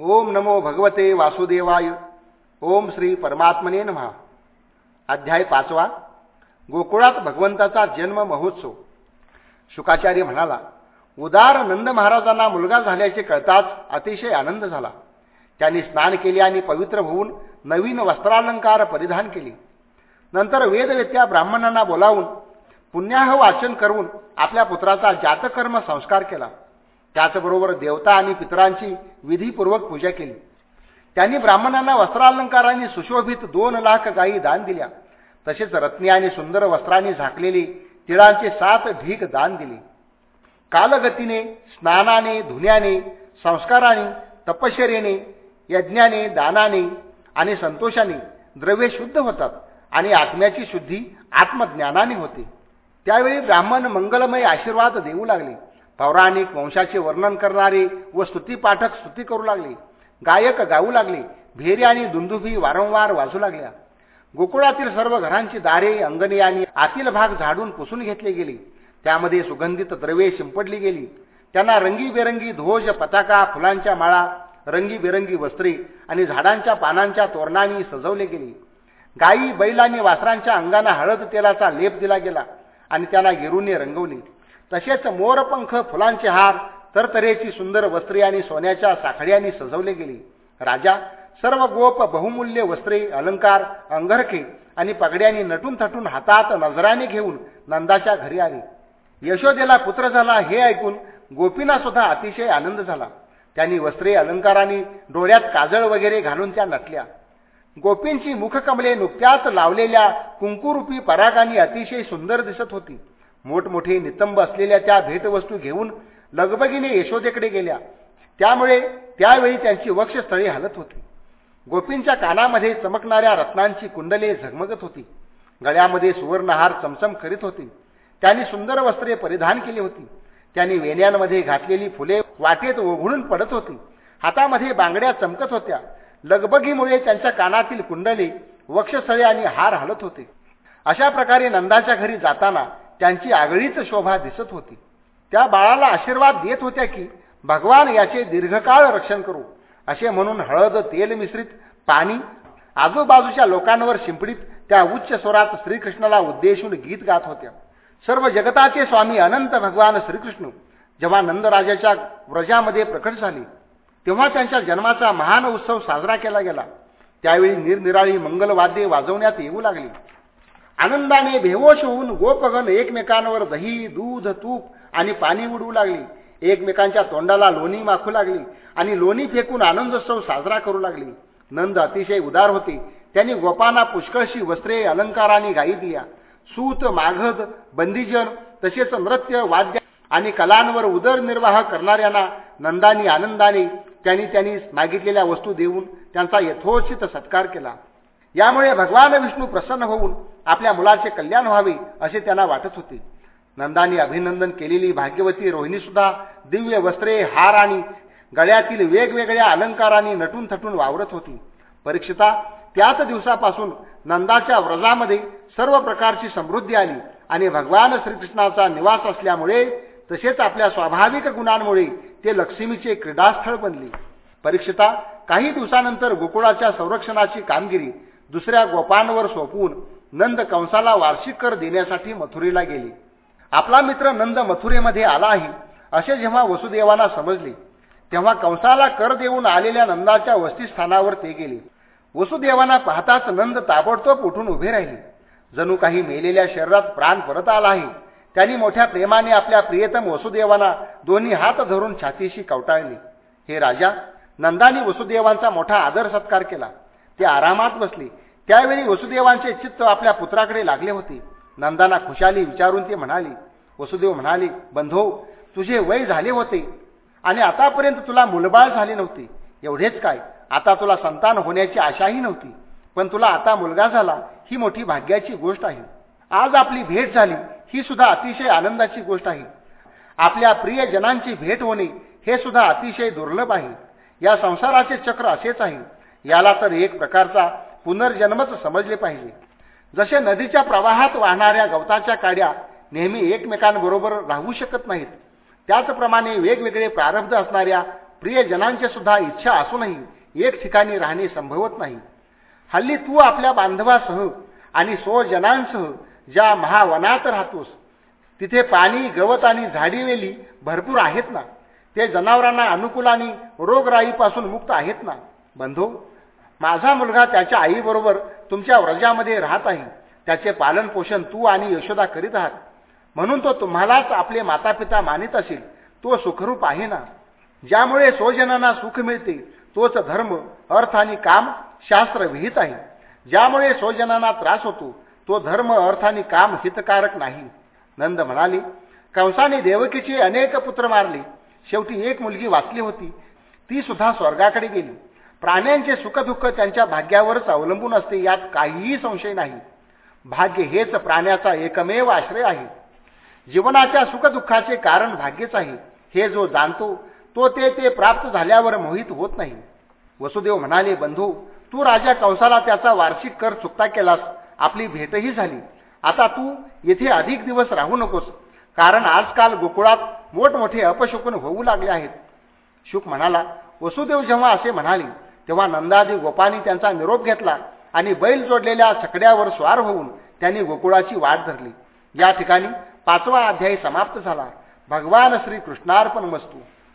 ओम नमो भगवते वासुदेवाय. ओम श्री परमात्मने नमहा अध्याय पाचवा. गोकुळात भगवंताचा जन्म महोत्सव. शुकाचार्य म्हणाला उदार नंद महाराजांना मुलगा झाल्याचे कळताच अतिशय आनंद झाला. त्यांनी स्नान केले आणि पवित्र होऊन नवीन वस्त्रालंकार परिधान केले. नंतर वेदवेत्या ब्राह्मणांना बोलावून पुण्याह वाचन करून आपल्या पुत्राचा जातकर्म संस्कार केला. त्याचबरोबर देवता आणि पितरांची विधीपूर्वक पूजा केली. त्यांनी ब्राह्मणांना वस्त्रालंकारांनी सुशोभित दोन लाख गायी दान दिल्या. तसेच रत्नी आणि सुंदर वस्त्रांनी झाकलेली तिळांचे सात ढीक दान दिले. कालगतीने स्नानाने धुण्याने संस्काराने तपश्चर्याने यज्ञाने दानाने आणि संतोषाने द्रव्य शुद्ध होतात आणि आत्म्याची शुद्धी आत्मज्ञानाने होते. त्यावेळी ब्राह्मण मंगलमय आशीर्वाद देऊ लागले. पौराणिक वंशाचे वर्णन करणारे व स्तुतीपाठक स्तुती करू लागले. गायक गाऊ लागले. भेरी आणि दुंदुभी वारंवार वाजू लागल्या. गोकुळातील सर्व घरांची दारे अंगणे आणि आतील भाग झाडून पुसून घेतले गेले. त्यामध्ये सुगंधित द्रव्ये शिंपडली गेली. त्यांना रंगीबेरंगी ध्वज पताका फुलांच्या माळा रंगीबेरंगी वस्त्रे आणि झाडांच्या पानांच्या तोरणांनी सजवले गेले. गायी बैल आणि वासरांच्या अंगाना हळद तेलाचा लेप दिला गेला आणि त्यांना गिरूने रंगवले. तसेच मोरपंख फुलांचे हार तरतरेची सुंदर वस्त्रे आणि सोन्याच्या साखळ्यांनी सजवले गेले. राजा सर्व गोप बहुमूल्य वस्त्रे अलंकार अंगरखे आणि पगड्यांनी नटून थटून हातात नजराने घेऊन नंदाच्या घरी आले. यशोदेला पुत्र झाला हे ऐकून गोपींना सुद्धा अतिशय आनंद झाला. त्यांनी वस्त्रे अलंकारांनी डोळ्यात काजळ वगैरे घालून त्या नटल्या. गोपींची मुखकमले नुकत्याच लावलेल्या कुंकुरूपी परागांनी अतिशय सुंदर दिसत होती. मोठमोठे नितंब असलेल्या त्या भेटवस्तू घेऊन लगबगीने यशोदेकडे गेल्या. त्यामुळे त्यावेळी त्यांची वक्षस्थळी हलत होती. गोपींच्या कानामध्ये चमकणाऱ्या रत्नांची कुंडले झगमगत होती. गळ्यामध्ये सुवर्णहार चमचम करीत होती. त्यांनी सुंदर वस्त्रे परिधान केली होती. त्यांनी वेण्यांमध्ये घातलेली फुले वाटेत ओघळून पडत होती. हातामध्ये बांगड्या चमकत होत्या. लगबगीमुळे त्यांच्या कानातील कुंडले वक्षस्थळे आणि हार हलत होते. अशा प्रकारे नंदाच्या घरी जाताना त्यांची आगळीच शोभा दिसत होती. त्या बाळाला आशीर्वाद देत होत्या की भगवान याचे दीर्घकाळ रक्षण करू. असे म्हणून हळद तेल मिश्रित पाणी आजूबाजूच्या लोकांवर शिंपडीत त्या उच्च स्वरात श्रीकृष्णाला उद्देशून गीत गात होत्या. सर्व जगताचे स्वामी अनंत भगवान श्रीकृष्ण जेव्हा नंदराजाच्या व्रजामध्ये प्रकट झाले तेव्हा त्यांच्या जन्माचा महान उत्सव साजरा केला गेला. त्यावेळी निरनिराळी मंगलवाद्ये वाजवण्यात येऊ लागली. आनंदाने बेहोश होऊन गोपगण एकमेकांवर दही दूध तूप आणि पाणी उडवू लागली. एकमेकांच्या तोंडाला लोणी माखू लागली आणि लोणी फेकून आनंदोत्सव साजरा करू लागली. नंद अतिशय उदार होते. त्यांनी गोपांना पुष्कळशी वस्त्रे अलंकाराने गायी दिया सूत माघद बंदीजन तसेच नृत्य वाद्य आणि कलांवर उदरनिर्वाह करणाऱ्यांना नंदानी आनंदाने त्यांनी त्यांनी मागितलेल्या वस्तू देऊन त्यांचा यथोचित सत्कार केला. यामुळे भगवान विष्णू प्रसन्न होऊन आपल्या मुलाचे कल्याण व्हावे असे त्यांना वाटत होते. नंदानी अभिनंदन केलेली भाग्यवती रोहिणी सुद्धा दिव्य वस्त्रे हार आणि गळ्यातील वेगवेगळ्या अलंकारांनी नटून थटून वावरत होती. परीक्षिता त्याच दिवसापासून नंदाच्या व्रजामध्ये सर्व प्रकारची समृद्धी आली आणि भगवान श्रीकृष्णाचा निवास असल्यामुळे तसेच आपल्या स्वाभाविक गुणांमुळे ते लक्ष्मीचे क्रीडास्थळ बनले. परीक्षिता काही दिवसानंतर गोकुळाच्या संरक्षणाची कामगिरी दुसऱ्या गोपांवर सोपवून नंद कंसाला वार्षिक कर देण्यासाठी मथुरेला गेले. आपला मित्र नंद मथुरेमध्ये आला आहे असे जेव्हा वसुदेवांना समजले तेव्हा कंसाला कर देऊन आलेल्या नंदाच्या वस्तीस्थानावर ते गेले. वसुदेवांना पाहताच नंद ताबडतोब उठून उभे राहिले. जणू काही मेलेल्या शरीरात प्राण परत आला आहे त्यांनी मोठ्या प्रेमाने आपल्या प्रियतम वसुदेवांना दोन्ही हात धरून छातीशी कवटाळले. हे राजा नंदानी वसुदेवांचा मोठा आदर सत्कार केला. ते आरामात बसले. त्यावेळी वसुदेवांचे चित्त आपल्या पुत्राकडे लागले होते. नंदाना खुशाली विचारून ते म्हणाले वसुदेव म्हणाले बंधो तुझे वय झाले होते आणि आतापर्यंत तुला मुलबाळ झाले नव्हते. एवढेच काय आता तुला संतान होण्याची आशाही नव्हती. पण तुला आता मुलगा झाला ही मोठी भाग्याची गोष्ट आहे. आज आपली भेट झाली ही सुद्धा अतिशय आनंदाची गोष्ट आहे. आपल्या प्रियजनांची भेट होणे हे सुद्धा अतिशय दुर्लभ आहे. या संसाराचे चक्र असेच आहे. याला तर एक प्रकारचा पुनर्जन्मच समजले पाहिजे. जसे नदीच्या प्रवाहात वाहणाऱ्या गवताच्या काड्या नेहमी एकमेकांबरोबर राहू शकत नाहीत त्याचप्रमाणे वेगवेगळे प्रारब्ध असणाऱ्या प्रियजनांची सुद्धा इच्छा असूनही एक ठिकाणी राहणे संभवत नाही. हल्ली तू आपल्या बांधवासह आणि स्वजनांसह ज्या महावनात राहतोस तिथे पाणी गवत आणि झाडीवेली भरपूर आहेत ना? ते जनावरांना अनुकूल आणि रोगराईपासून मुक्त आहेत ना? बंधू माझा मुलगा त्याच्या आईबरोबर तुमच्या व्रजामध्ये राहत आहे. त्याचे पालनपोषण तू आणि यशोदा करीत आहात. म्हणून तो तुम्हालाच आपले मातापिता मानित असेल. तो सुखरूप आहे ना? ज्यामुळे स्वजनांना सुख मिळते तोच धर्म अर्थ आणि काम शास्त्र विहित आहे. ज्यामुळे स्वजनांना त्रास होतो तो धर्म अर्थ आणि काम हितकारक नाही. नंद म्हणाले कंसाने देवकीचे अनेक पुत्र मारले. शेवटी एक मुलगी वाचली होती. ती सुद्धा स्वर्गाकडे गेली. प्राण्यांचे सुखदुःख त्यांच्या भाग्यावरच अवलंबून असते यात काहीही संशय नाही. भाग्य हेच प्राण्याचा एकमेव आश्रय आहे. जीवनाच्या सुखदुःखाचे कारण भाग्यच आहे हे जो जाणतो तो ते ते प्राप्त झाल्यावर मोहित होत नाही. वसुदेव म्हणाले बंधू तू राजा कंसाला त्याचा वार्षिक कर चुकता केलास आपली भेटही झाली. आता तू येथे अधिक दिवस राहू नकोस कारण आजकाल गोकुळात मोठमोठे अपशकुन होऊ लागले आहेत. शुक म्हणाला वसुदेव जेव्हा असे म्हणाले तेव्हा नंदादी गोपानी त्यांचा निरोप घेतला आणि बैल जोडलेल्या छकड्यावर स्वार होऊन त्यांनी गोकुळाची वाट धरली. या ठिकाणी पाचवा अध्यायी समाप्त झाला. भगवान श्री कृष्णार्पण वस्तू.